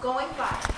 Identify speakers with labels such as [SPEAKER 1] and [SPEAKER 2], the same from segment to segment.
[SPEAKER 1] going
[SPEAKER 2] by.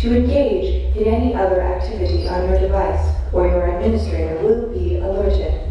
[SPEAKER 2] To
[SPEAKER 3] engage in any other activity on your device or your administrator will be alerted.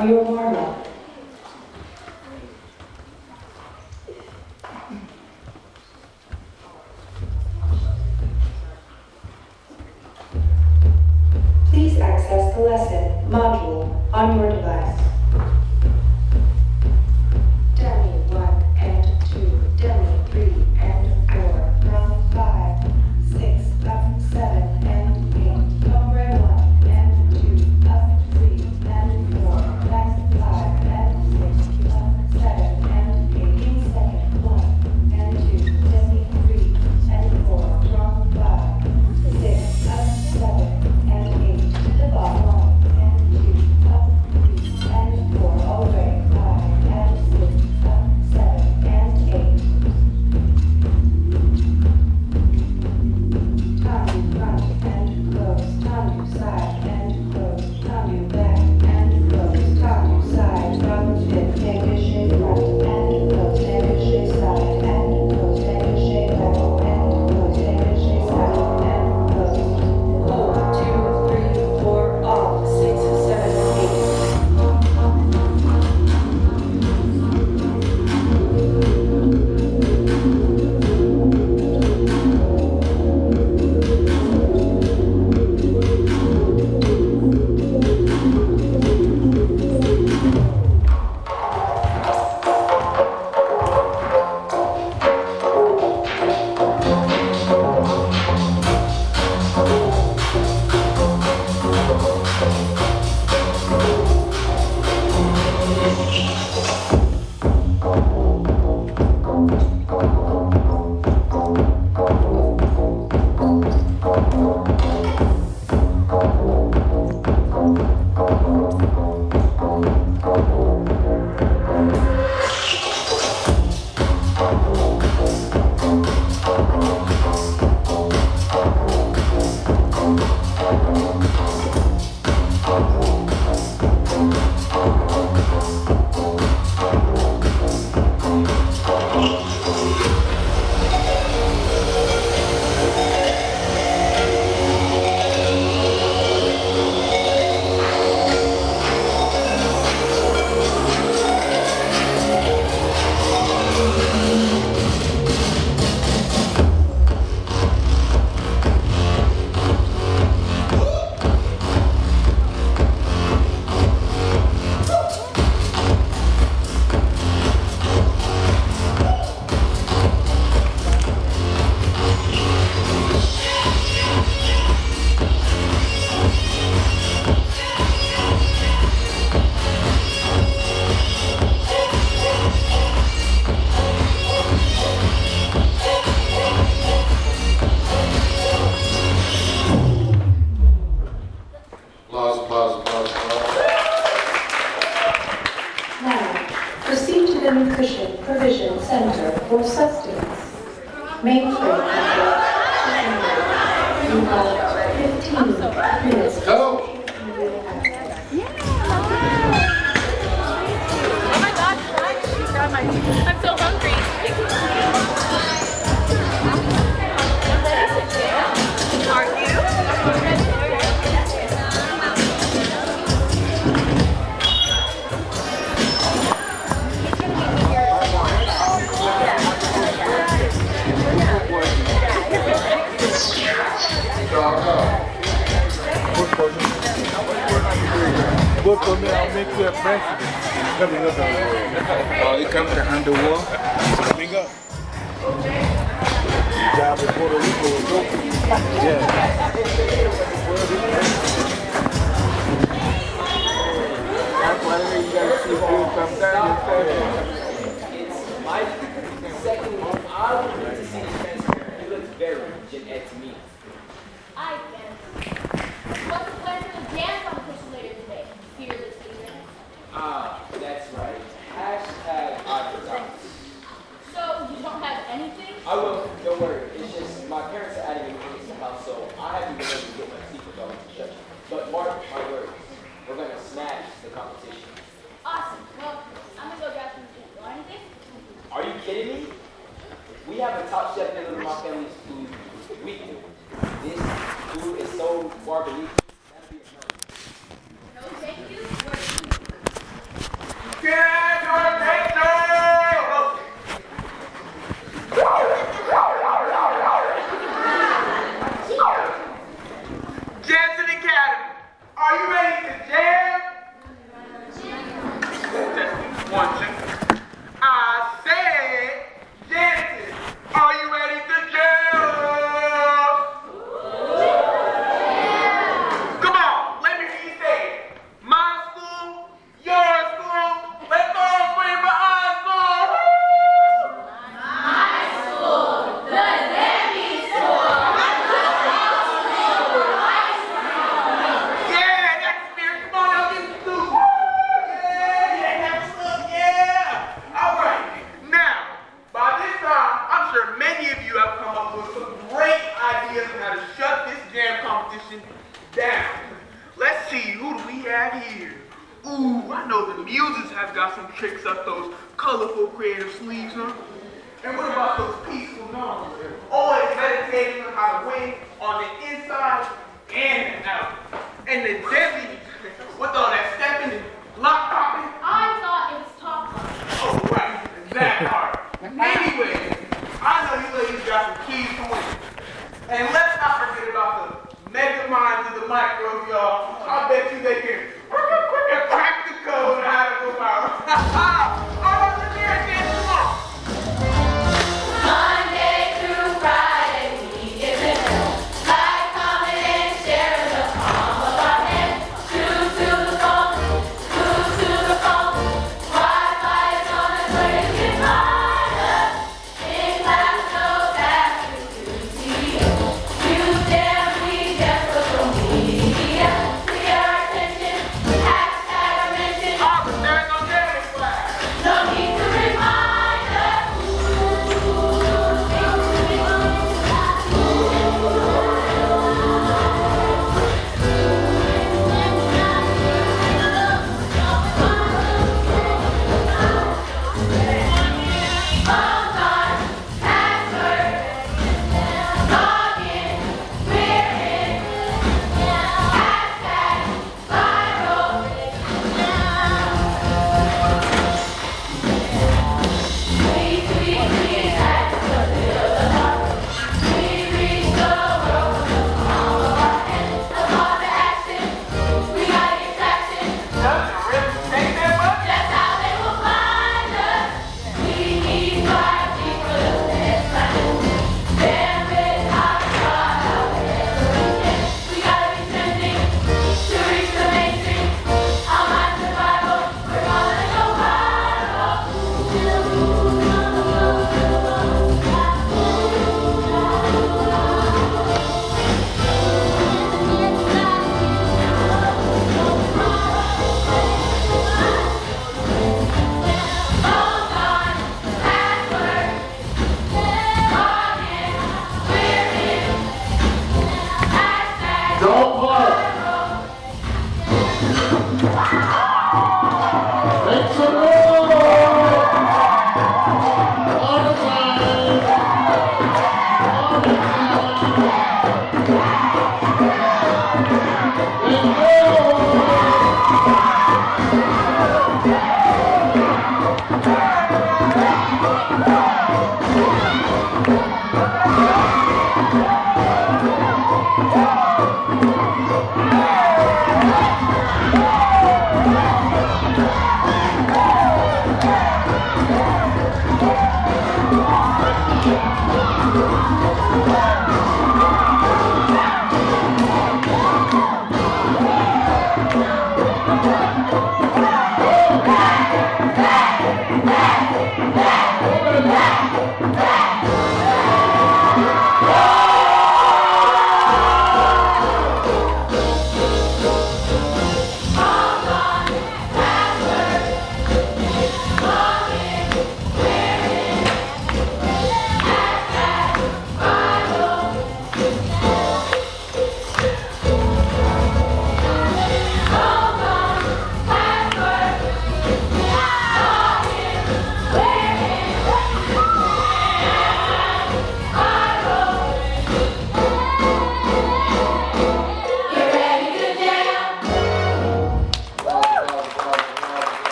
[SPEAKER 1] apoyo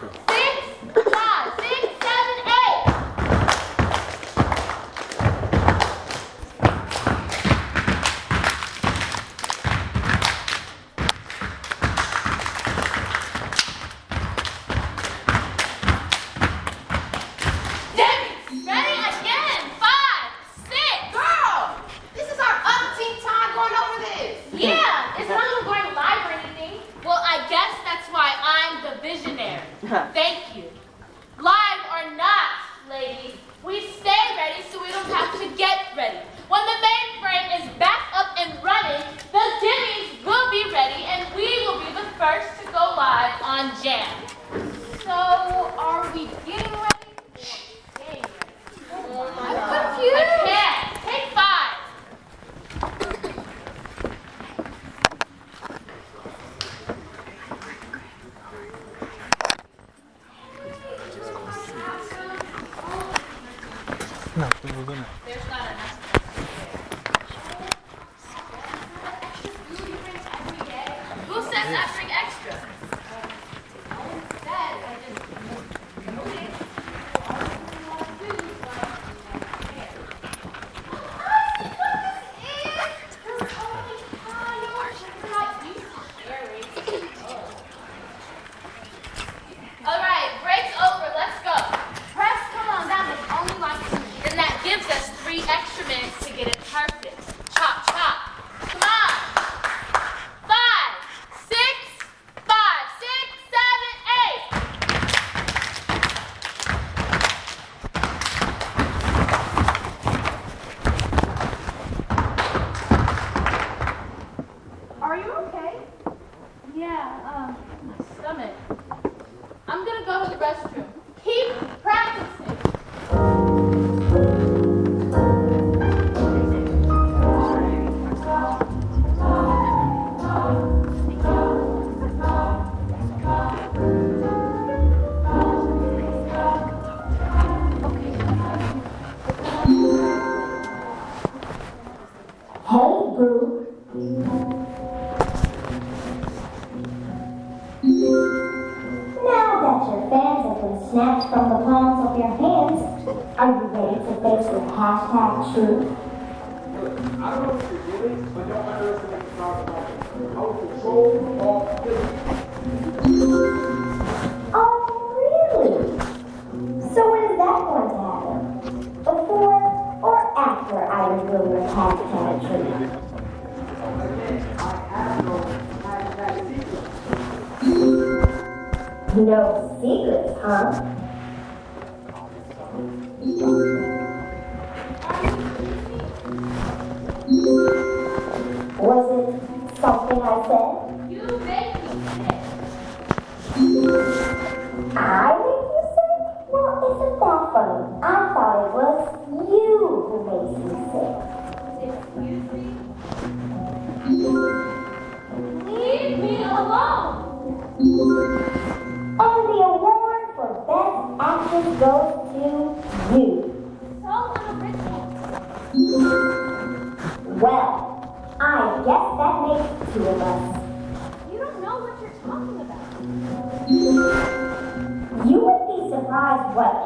[SPEAKER 1] five, Now that
[SPEAKER 4] your
[SPEAKER 5] fans
[SPEAKER 4] have
[SPEAKER 3] been
[SPEAKER 5] snatched from the palms of your hands. Are you ready to face the hashtag truth?
[SPEAKER 6] I don't know what you're doing, but don't underestimate the power of I will control all physics.
[SPEAKER 5] Oh, really? So when is that going to happen? Before or after I reveal the hashtag truth?
[SPEAKER 6] No
[SPEAKER 5] secrets, huh?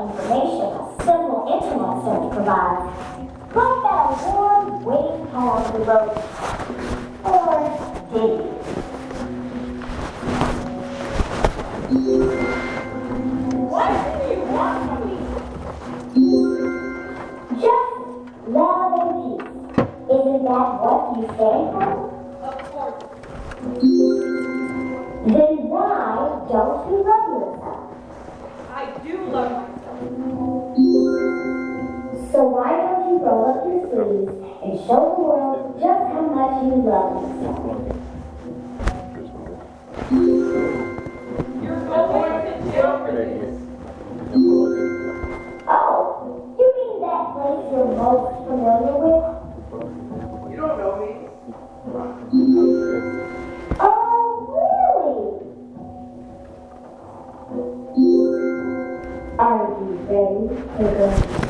[SPEAKER 5] Information a simple internet search provides. Like that award-winning poem we wrote. Or did you?
[SPEAKER 1] What do you want from me?
[SPEAKER 5] Just love and peace. Isn't that what you stand for? Show the world just how much you love yourself? Oh, you mean that place you're most familiar with?
[SPEAKER 6] You don't know me.
[SPEAKER 5] Oh, really?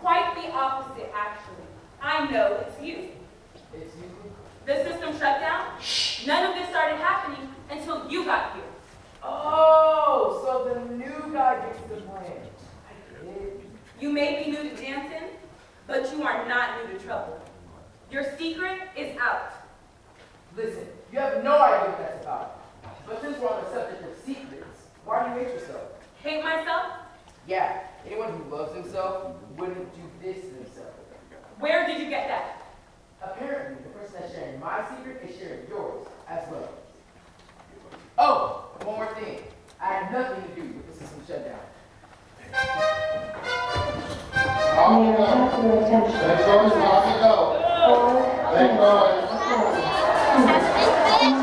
[SPEAKER 1] Quite the opposite, actually. I know it's you.
[SPEAKER 7] It's you.
[SPEAKER 1] The system shut down. Shh. None of this started happening until you got here.
[SPEAKER 7] Oh, so the new guy gets the blame.
[SPEAKER 1] You may be new to dancing, but you are not new to trouble. Your secret is out.
[SPEAKER 7] Listen, you have no idea what that's about. But since we're on the subject of secrets, why do you hate yourself?
[SPEAKER 1] Hate myself?
[SPEAKER 7] Yeah, anyone who loves himself wouldn't do this to himself.
[SPEAKER 1] Where did you get that?
[SPEAKER 7] Apparently, the person that's sharing my secret is sharing yours as well. Oh, one more thing. I have nothing to do with the system shutdown.
[SPEAKER 8] All
[SPEAKER 6] yeah, right.
[SPEAKER 3] They first,
[SPEAKER 9] off
[SPEAKER 1] you
[SPEAKER 3] go.
[SPEAKER 10] They.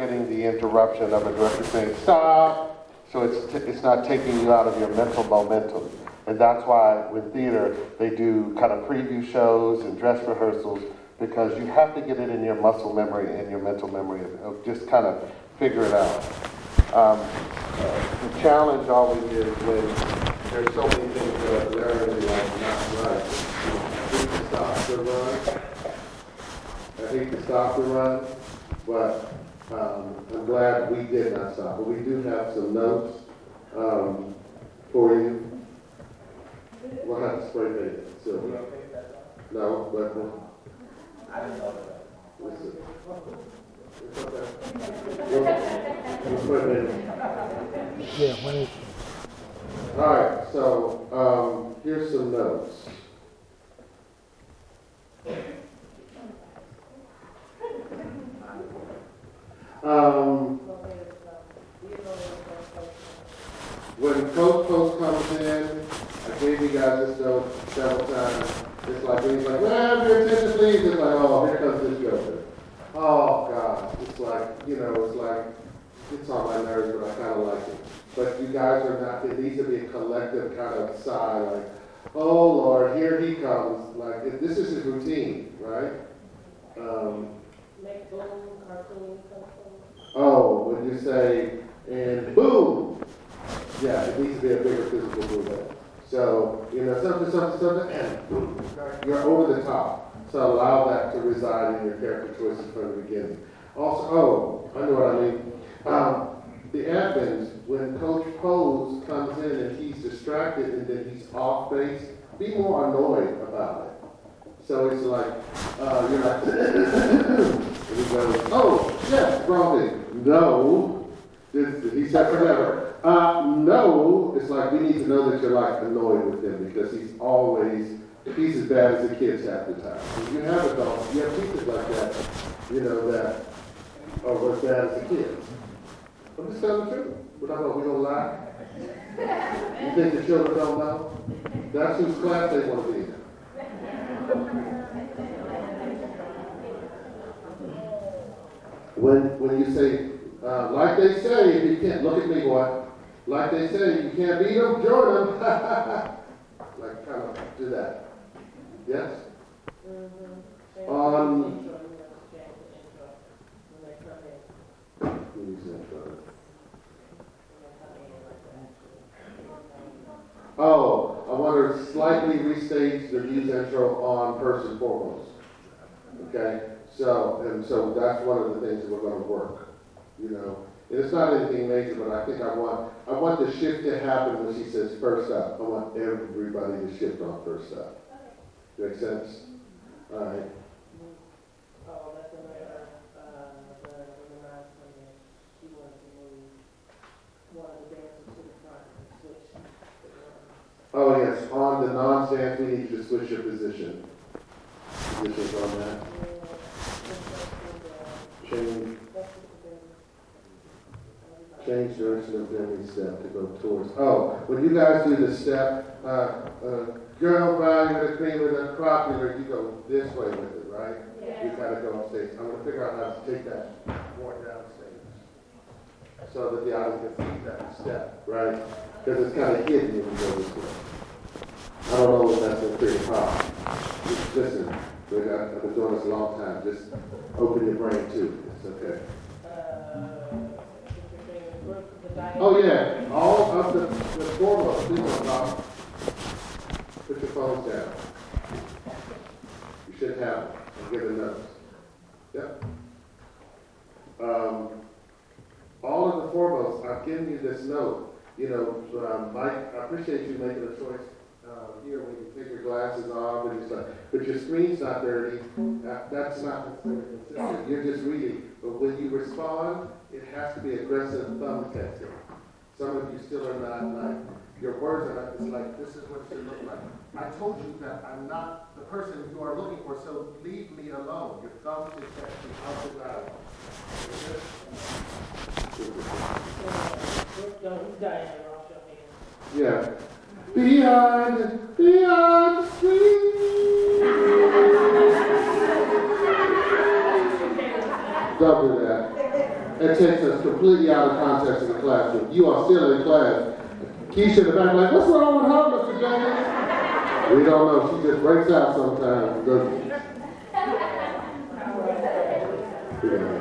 [SPEAKER 6] Getting the interruption of a director saying, stop. So it's, it's not taking you out of your mental momentum. And that's why with theater, they do kind of preview shows and dress rehearsals because you have to get it in your muscle memory and your mental memory of just kind of figure it out. Um, the challenge always is when there's so many things that are glaringly like not right. I hate to stop the run. I hate to stop the run, but um, I'm glad we did not stop, but we do have some notes um, for you. We'll have to spray paint it. So, no, but. Uh, I didn't know that. Listen. It's okay. equipment.
[SPEAKER 11] Yeah, when it's,
[SPEAKER 6] All right, so um, here's some notes. Um, when Coach Post comes in, I gave you guys this note several times. It's like, he's like, well, have your attention please. It's like, oh, here comes this joker. Oh, God. It's like, you know, it's like, it's on my nerves, but I kind of like it. But you guys are not, it needs to be a collective kind of sigh, like, oh, Lord, here he comes. Like, this is his routine, right? Um, Oh, when you say, and boom, yeah, it needs to be a bigger physical movement. So, you know, something, something, something, and boom, you're over the top. So allow that to reside in your character choices from the beginning. Also, oh, I know what I mean. Um, the admins, when Coach Pose comes in and he's distracted and then he's off base, be more annoyed about it. So it's like, uh, you're like, goes, oh, yes, Robbie, no. He said forever. Uh, no, it's like we need to know that you're like annoyed with him because he's always, he's as bad as the kids half the time. And you have adults, you have teachers like that, you know, that are as bad as the kids. I'm just telling the truth. We're not we gonna lie. You think the children don't know? That's whose class they wanna be in. When, when you say, uh, like they say, if you can't, look at me, boy. Like they say, you can't beat them, Jordan. like, kind of do that. Yes? On. Who's intro? Oh, I want to slightly restage the news intro on first and foremost. Okay? So, and so that's one of the things that we're going to work. You know, and it's not anything major, but I think I want I want the shift to happen when she says first up. I want everybody to shift on first up. Make sense? All right. Oh yes, on the non-stand, we need to switch your position. Positions on that. Change. Direction of every step to go towards. Oh, when you guys do the step, uh, uh, girl with a cream with a popular, you go this way with it, right? You gotta go upstage. I'm gonna figure out how to take that more downstage. So that the audience can see that step, right? Because it's kind of hidden when you go this way. I don't know if that's a problem. Just listen, I've been doing this a long time. Just open your brain too. It's okay. Oh yeah, all of the, the foremost, please don't stop. Put your phones down. You should have them. I'm notes. Yep. Um, all of the foremost, I've given you this note. You know, um, Mike, I appreciate you making a choice uh, here when you take your glasses off and like, but your screen's not dirty. That, that's not consistent. You're just reading. But when you respond, it has to be aggressive thumb texting. Some of you still are not like, your words are not, it's like, this is what it should look like. I told you that I'm not the person you are looking for, so leave me alone. Your thumb is texting out the dialogue. Yeah. Beyond, beyond screen. Don't do that. Takes us completely out of context in the classroom. You are still in class. Keisha in the back like, what's wrong with her, Mr. Jenkins? We don't know. She just breaks out sometimes. and goes, Yeah.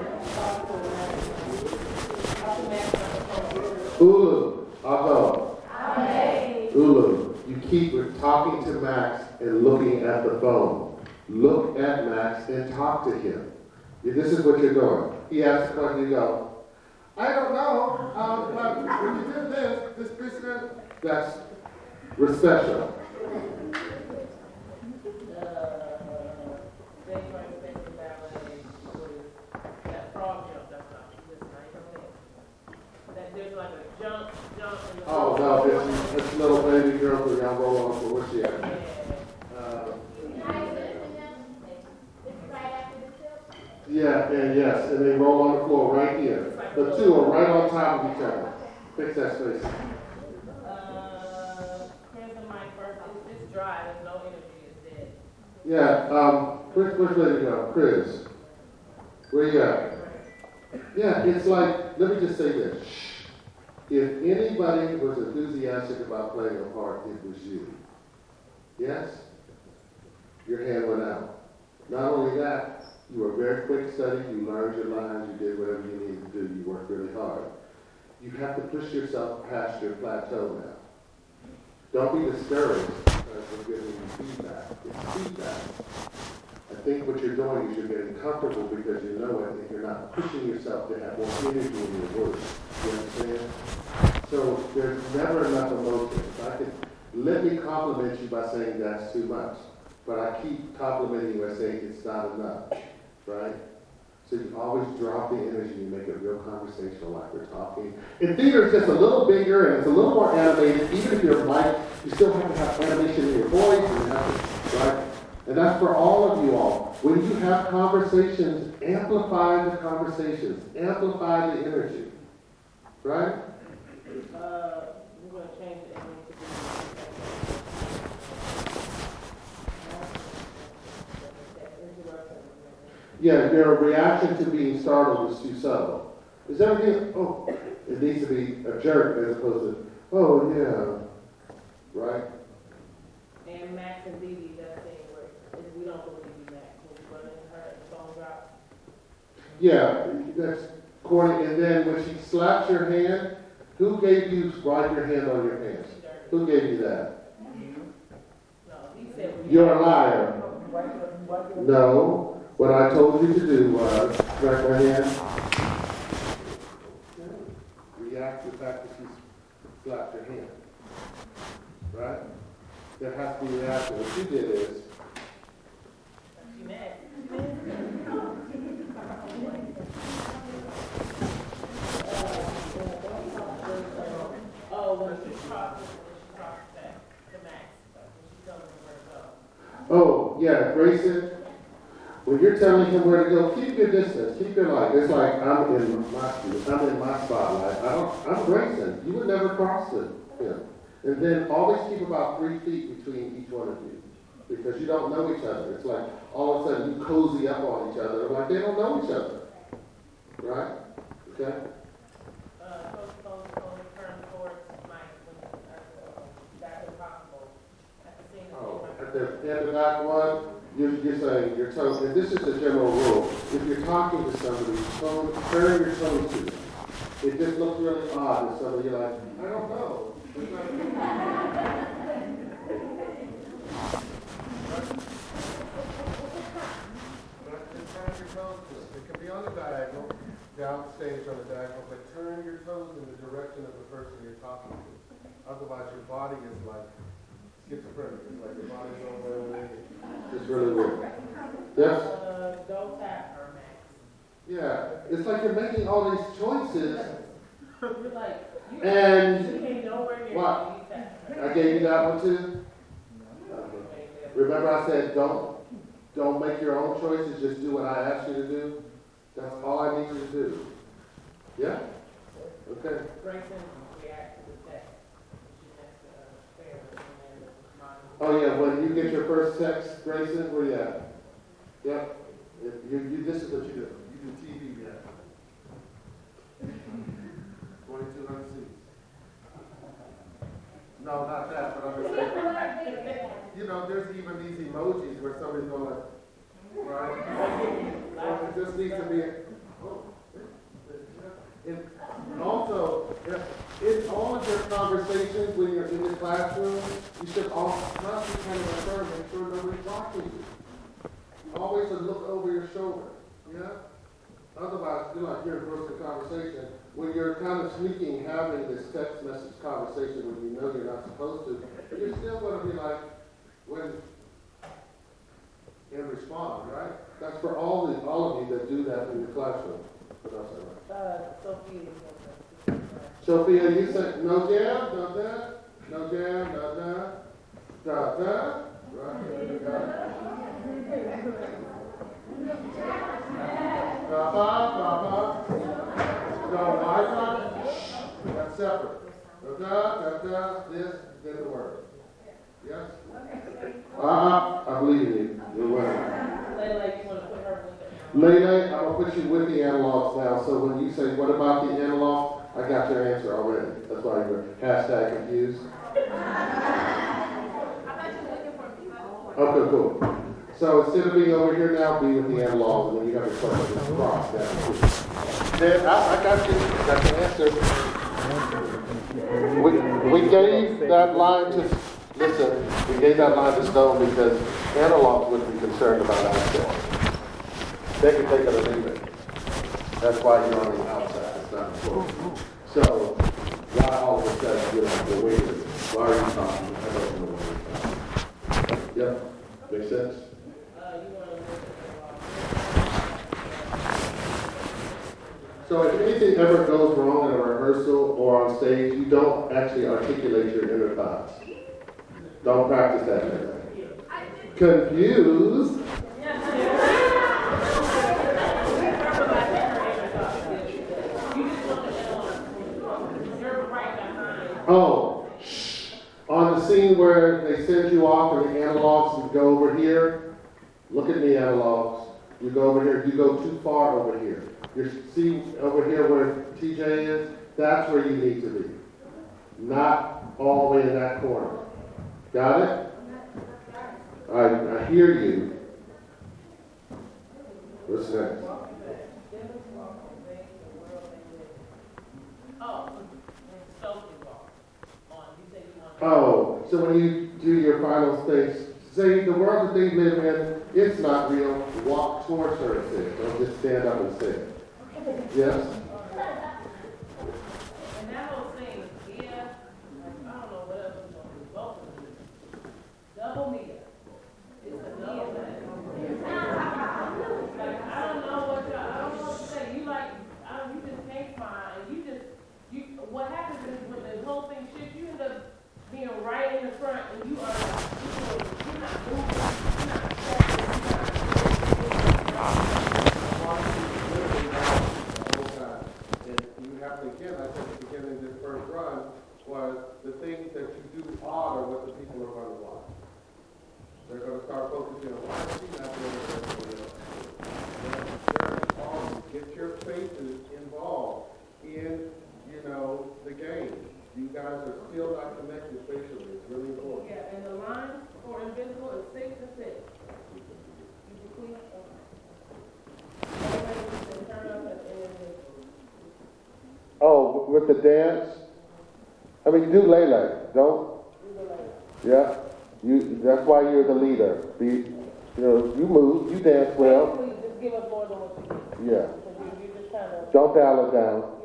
[SPEAKER 6] Ulu, I'll. Ulu, you keep talking to Max and looking at the phone. Look at Max and talk to him. This is what you're doing. He asks a question, you go, I don't know, but when you did this, this, this, that's special.
[SPEAKER 10] like a jump, jump. and a-
[SPEAKER 6] Oh, no, it's, it's little baby girl who y'all roll on for, where's she at?
[SPEAKER 10] Yeah.
[SPEAKER 6] Uh,
[SPEAKER 2] It's right after the tilt.
[SPEAKER 6] Yeah, and and they roll on the floor right here. The two are right on top of each other. Fix that space.
[SPEAKER 10] Uh, Chris and Mike first, it's, it's dry, there's no energy, it's dead.
[SPEAKER 6] Yeah, um, Chris, which way to go? Chris, where you at? Yeah, it's like, let me just say this. Shh. If anybody was enthusiastic about playing a part, it was you. Yes? Your hand went out. Not only that, you were very quick study, you learned your lines, you did whatever you needed to do, you worked really hard. You have to push yourself past your plateau now. Don't be discouraged because we're giving you feedback. It's feedback. I think what you're doing is you're getting comfortable because you know it and you're not pushing yourself to have more energy in your work. You understand? So there's never enough emotion. I could, let me compliment you by saying that's too much. But I keep complimenting you by saying it's not enough, right? So you always drop the energy and make it real conversational like we're talking. In theater, it's just a little bigger and it's a little more animated. Even if you're mic, you still have to have animation in your voice and to, right? And that's for all of you all. When you have conversations, amplify the conversations, amplify the energy, right?
[SPEAKER 10] Uh, we're gonna change the ending to be.
[SPEAKER 6] Yeah, your reaction to being startled is too subtle. Is everything, oh, it needs to be a jerk as opposed to, oh, yeah, right?
[SPEAKER 10] And Max and Dee Dee, that thing where, we don't believe you, Max, when we run into her, the phone drop.
[SPEAKER 6] Yeah, that's corny. And then when she slaps your hand, who gave you write your hand on your hand? Who gave you that?
[SPEAKER 10] No, he said.
[SPEAKER 6] You're a liar. No. What I told you to do was write my hand. React to the fact that she slapped your hand. Right? There has to be reaction. What you did is.
[SPEAKER 10] Oh, when she crosses, when she crosses that, the Max, when she tells him where to go.
[SPEAKER 6] oh, yeah, Grayson, when you're telling him where to go, keep your distance, keep your light. It's like I'm in my, I'm in my spotlight. I don't, I'm Grayson. You would never cross it, him. And then always keep about three feet between each one of you. Because you don't know each other. It's like all of a sudden you cozy up on each other, like they don't know each other. Right? Okay?
[SPEAKER 10] Uh, Coach Stone, Stone turned towards Mike when, uh, back as the scene.
[SPEAKER 6] Oh, at the end of that one, you're, you're saying your tone, and this is a general rule. If you're talking to somebody, tone, turn your tone to them. It just looks really odd if somebody, you're like, I don't know. It can be on the diagonal, downstage on the diagonal, but turn your toes in the direction of the person you're talking to. Otherwise, your body is like schizophrenic. It's like your body's over. It's really weird. Yes?
[SPEAKER 10] Uh, don't tap her, Max.
[SPEAKER 6] Yeah. It's like you're making all these choices.
[SPEAKER 10] You're like, you,
[SPEAKER 6] And-
[SPEAKER 10] you ain't nowhere near
[SPEAKER 6] What? I gave you that one too? Okay. Remember I said, don't, don't make your own choices, just do what I ask you to do? That's all I need you to do. Yeah? Okay.
[SPEAKER 10] React to the text. She has to, uh, fair, and then respond.
[SPEAKER 6] Oh, yeah, when you get your first text, Grayson, where you at? Yep. You, you, this is what you do. You do TV, yeah. Twenty-two hundred seats. No, not that, but I'm just saying. You know, there's even these emojis where somebody's going like, right? It just needs to be. And also, if- in all of your conversations when you're in the classroom, you should also oh, not be kind of concerned, make sure nobody's watching you. Always a look over your shoulder, yeah? Otherwise, you're like, you're in the conversation. When you're kind of sneaking, having this text message conversation when you know you're not supposed to, you're still gonna be like, when, and respond, right? That's for all the, all of you that do that in the classroom. What else I write?
[SPEAKER 10] Uh, Sophia.
[SPEAKER 6] Sophia, you said no jam, no that, no jam, no that, da da. Right. Da ba. No, I it. That's separate. Da da da da. This, then the word. Yes. Uh huh. I believe you. You're winning.
[SPEAKER 10] Layla, you wanna put her
[SPEAKER 6] Lele, I'm gonna put you with the analogs now, so when you say, what about the analog? I got your answer already. That's why you were hashtag confused. Okay, cool. So instead of being over here now, be with the analogs, and then you have to question this cross down. Then, I, I got you, got your answer. We, we gave that line to, listen, we gave that line to Stone because analogs wouldn't be concerned about access. They can take it or leave it. That's why you're on the outside, it's not floor. So, why all of a sudden you're the waiter? Why are you talking? I don't know why you're talking. Yep, makes sense? So if anything ever goes wrong in a rehearsal or on stage, you don't actually articulate your inner thoughts. Don't practice that. Confused. Oh, shh. on the scene where they send you off and the analogs and go over here, look at me, analogs. You go over here, you go too far over here. You see over here where TJ is? That's where you need to be. Not all the way in that corner. Got it? I, I hear you. What's next? Oh, oh, so when you do your final stage, say the world that they live in, it's not real. Walk towards her and say it. Don't just stand up and say it. Yes?
[SPEAKER 10] And that whole thing, yeah, like, I don't know what else is gonna do, both of them. Double Mia. It's a double thing. Like, I don't know what you, I don't know what to say, you like, I don't, you just can't find, and you just, you, what happens is when the whole thing shifts, you end up being right in the front, and you are, you know, you're not moving, you're not stepping, you're not.
[SPEAKER 6] And you have to, again, I said at the beginning of this first run, was the things that you do odd are what the people are going to watch. They're going to start focusing on why is she not doing it the way else? They're involved. Get your faces involved in, you know, the game. You guys are still not connected facially. It's really important.
[SPEAKER 10] Yeah, and the line for invisible is six to six. You can clean up. Everybody can turn up at invisible.
[SPEAKER 6] Oh, with the dance? I mean, you do Lele, don't? Yeah, you, that's why you're the leader. Be, you know, you move, you dance well.
[SPEAKER 10] Basically, just give us more than what you need.
[SPEAKER 6] Yeah.
[SPEAKER 10] Because you, you just kind
[SPEAKER 6] Don't dial it down.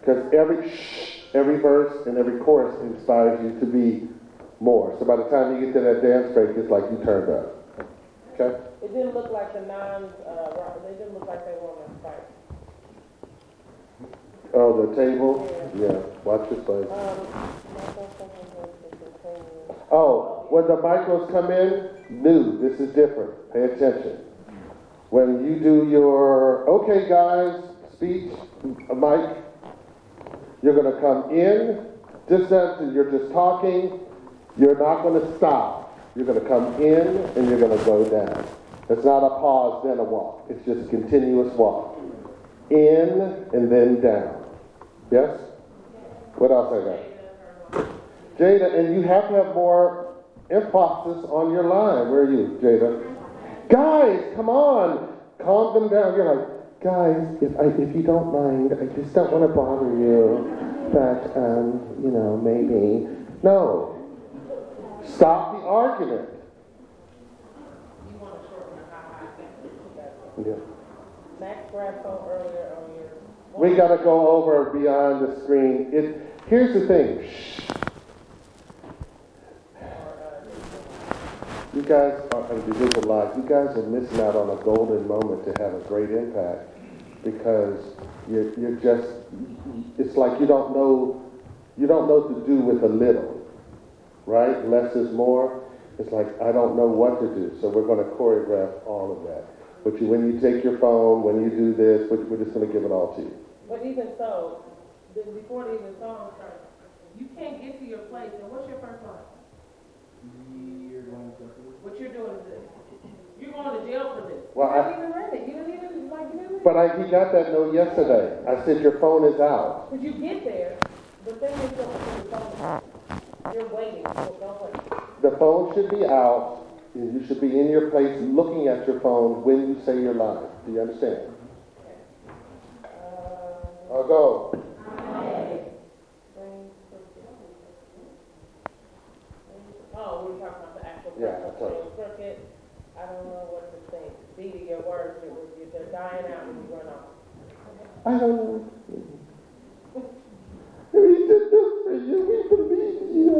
[SPEAKER 6] Because every, shh, every verse and every chorus inspires you to be more. So by the time you get to that dance break, it's like you turned up. Okay?
[SPEAKER 10] It didn't look like the nines, uh, they didn't look like they were on a fight.
[SPEAKER 6] Oh, the table? Yeah, watch your place.
[SPEAKER 10] Um,
[SPEAKER 6] Oh, when the micros come in, new, this is different. Pay attention. When you do your, okay, guys, speech, a mic, you're going to come in, just as you're just talking, you're not going to stop. You're going to come in and you're going to go down. It's not a pause, then a walk. It's just a continuous walk. In and then down. Yes? What else I got? Jada, and you have to have more emphasis on your line. Where are you, Jada? Guys, come on. Calm them down. You're like, guys, if, I, if you don't mind, I just don't want to bother you. But, um, you know, maybe. No. Stop the argument. Yeah.
[SPEAKER 10] Max Bradford earlier on your.
[SPEAKER 6] We got to go over beyond the screen. It, here's the thing. Shh. You guys are, and visual live, you guys are missing out on a golden moment to have a great impact. because you're, you're just, it's like you don't know, you don't know to do with a little, right? Less is more. It's like, I don't know what to do, so we're going to choreograph all of that. But you, when you take your phone, when you do this, we're, we're just going to give it all to you.
[SPEAKER 10] But even so, the, before the even song starts, you can't get to your place, and what's your first line? What you're doing is this. You're going to jail for this.
[SPEAKER 6] Well,
[SPEAKER 10] you
[SPEAKER 6] I-
[SPEAKER 10] didn't even read it. You didn't even, like, you didn't read
[SPEAKER 6] But I, he got that note yesterday. I said, your phone is out.
[SPEAKER 10] Because you get there, the thing is, you're on the phone. You're waiting, so don't wait.
[SPEAKER 6] The phone should be out, and you should be in your place looking at your phone when you say your line. Do you understand? Uh, I'll go.
[SPEAKER 10] Oh, we were talking about the actual
[SPEAKER 6] Yeah,
[SPEAKER 10] person,
[SPEAKER 6] that's right.
[SPEAKER 10] so crooked, I don't know what to think. See to your words, it was, they're dying out when you run off.
[SPEAKER 6] I don't know. We did this for you. We believe you.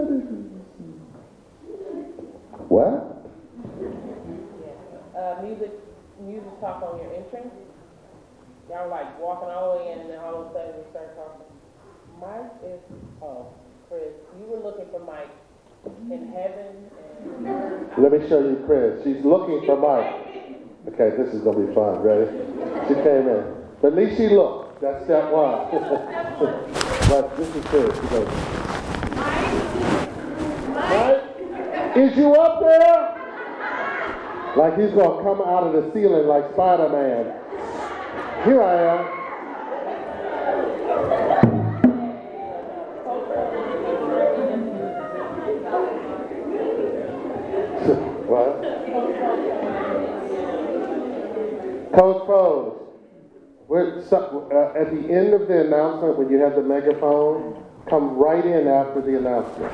[SPEAKER 6] What?
[SPEAKER 10] Uh, music, music talk on your entrance. Y'all like walking all the way in and then all of a sudden you start talking. Mike is, oh, Chris, you were looking for Mike in heaven and.
[SPEAKER 6] Let me show you Chris. She's looking for Mike. Okay, this is gonna be fun. Ready? She came in. But at least she looked. That's step one. but this is Chris. She goes, Mike, is you up there? Like he's gonna come out of the ceiling like Spider-Man. Here I am. What? Coach Pros, so, uh, at the end of the announcement, when you have the megaphone, come right in after the announcement.